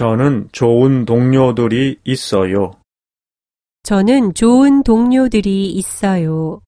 저는 좋은 동료들이 있어요. 저는 좋은 동료들이 있어요.